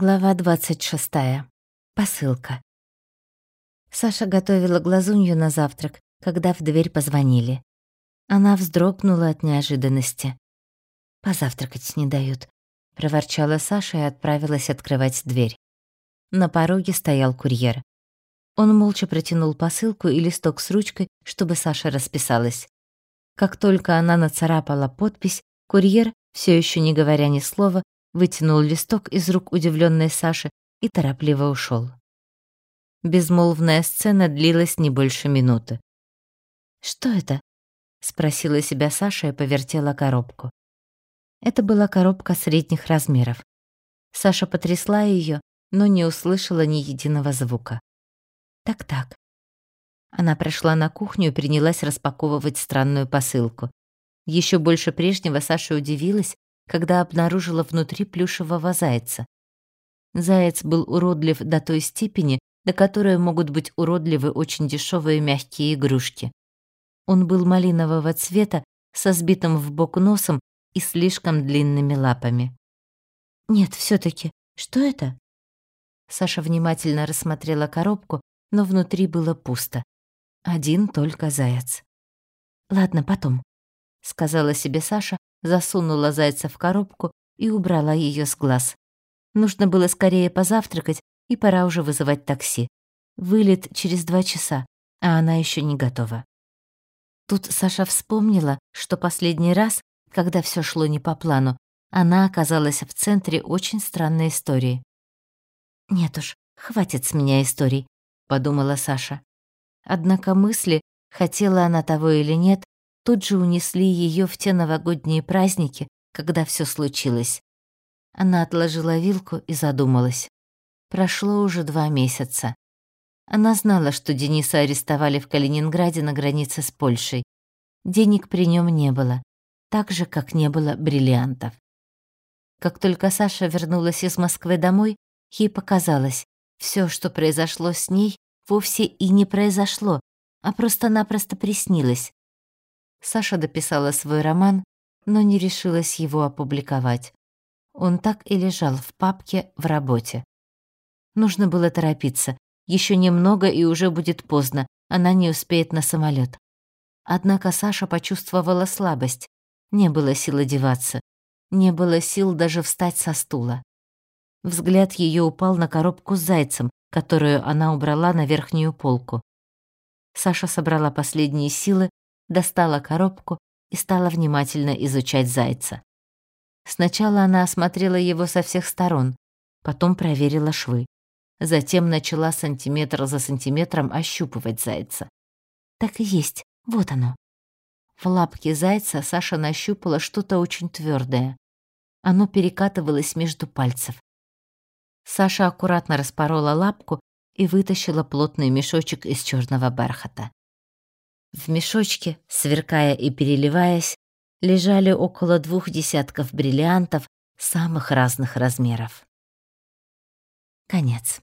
Глава 26. Посылка. Саша готовила глазунью на завтрак, когда в дверь позвонили. Она вздрогнула от неожиданности. «Позавтракать не дают», — проворчала Саша и отправилась открывать дверь. На пороге стоял курьер. Он молча протянул посылку и листок с ручкой, чтобы Саша расписалась. Как только она нацарапала подпись, курьер, все еще не говоря ни слова, вытянул листок из рук удивленной Саши и торопливо ушел. Безмолвная сцена длилась не больше минуты. «Что это?» — спросила себя Саша и повертела коробку. Это была коробка средних размеров. Саша потрясла ее, но не услышала ни единого звука. Так-так. Она прошла на кухню и принялась распаковывать странную посылку. Еще больше прежнего Саша удивилась, когда обнаружила внутри плюшевого зайца. Заяц был уродлив до той степени, до которой могут быть уродливы очень дешевые мягкие игрушки. Он был малинового цвета, со сбитым в бок носом и слишком длинными лапами. «Нет, все таки что это?» Саша внимательно рассмотрела коробку, но внутри было пусто. Один только заяц. «Ладно, потом», — сказала себе Саша, засунула зайца в коробку и убрала ее с глаз. Нужно было скорее позавтракать, и пора уже вызывать такси. Вылет через два часа, а она еще не готова. Тут Саша вспомнила, что последний раз, когда все шло не по плану, она оказалась в центре очень странной истории. «Нет уж, хватит с меня историй», — подумала Саша. Однако мысли, хотела она того или нет, тут же унесли ее в те новогодние праздники, когда все случилось. Она отложила вилку и задумалась. Прошло уже два месяца. Она знала, что Дениса арестовали в Калининграде на границе с Польшей. Денег при нем не было, так же, как не было бриллиантов. Как только Саша вернулась из Москвы домой, ей показалось, все, что произошло с ней, вовсе и не произошло, а просто-напросто приснилось. Саша дописала свой роман, но не решилась его опубликовать. Он так и лежал в папке в работе. Нужно было торопиться. Еще немного и уже будет поздно, она не успеет на самолет. Однако Саша почувствовала слабость. Не было сил одеваться. Не было сил даже встать со стула. Взгляд ее упал на коробку с зайцем, которую она убрала на верхнюю полку. Саша собрала последние силы достала коробку и стала внимательно изучать зайца. Сначала она осмотрела его со всех сторон, потом проверила швы. Затем начала сантиметр за сантиметром ощупывать зайца. Так и есть, вот оно. В лапке зайца Саша нащупала что-то очень твердое. Оно перекатывалось между пальцев. Саша аккуратно распорола лапку и вытащила плотный мешочек из черного бархата. В мешочке, сверкая и переливаясь, лежали около двух десятков бриллиантов самых разных размеров. Конец.